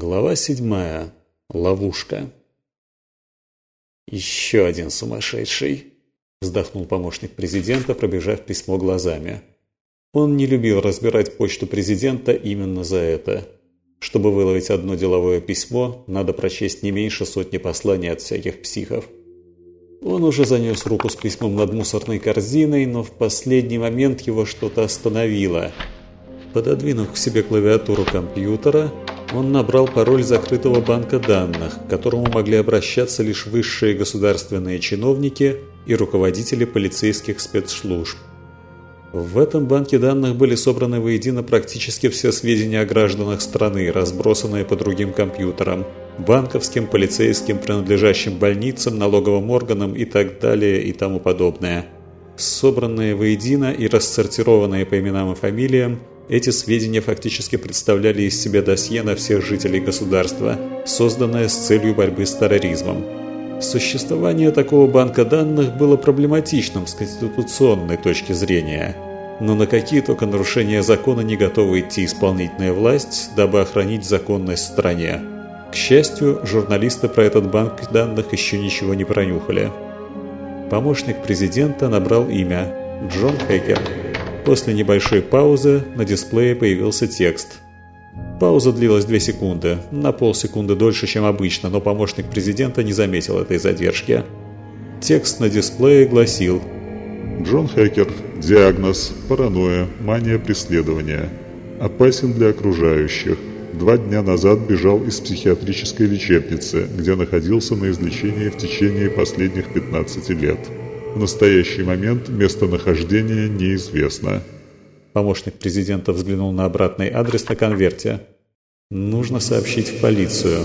Глава седьмая. Ловушка. «Еще один сумасшедший», – вздохнул помощник президента, пробежав письмо глазами. Он не любил разбирать почту президента именно за это. Чтобы выловить одно деловое письмо, надо прочесть не меньше сотни посланий от всяких психов. Он уже занес руку с письмом над мусорной корзиной, но в последний момент его что-то остановило. Пододвинув к себе клавиатуру компьютера, он набрал пароль закрытого банка данных, к которому могли обращаться лишь высшие государственные чиновники и руководители полицейских спецслужб. В этом банке данных были собраны воедино практически все сведения о гражданах страны, разбросанные по другим компьютерам, банковским, полицейским, принадлежащим больницам, налоговым органам и так далее и тому подобное. Собранные воедино и рассортированные по именам и фамилиям, эти сведения фактически представляли из себя досье на всех жителей государства, созданное с целью борьбы с терроризмом. Существование такого банка данных было проблематичным с конституционной точки зрения. Но на какие только нарушения закона не готова идти исполнительная власть, дабы охранить законность в стране. К счастью, журналисты про этот банк данных еще ничего не пронюхали. Помощник президента набрал имя – Джон Хекер. После небольшой паузы на дисплее появился текст. Пауза длилась 2 секунды, на полсекунды дольше, чем обычно, но помощник президента не заметил этой задержки. Текст на дисплее гласил Джон Хекер. Диагноз. Паранойя. Мания преследования. Опасен для окружающих. Два дня назад бежал из психиатрической лечебницы, где находился на излечении в течение последних 15 лет. В настоящий момент местонахождение неизвестно. Помощник президента взглянул на обратный адрес на конверте. «Нужно сообщить в полицию»,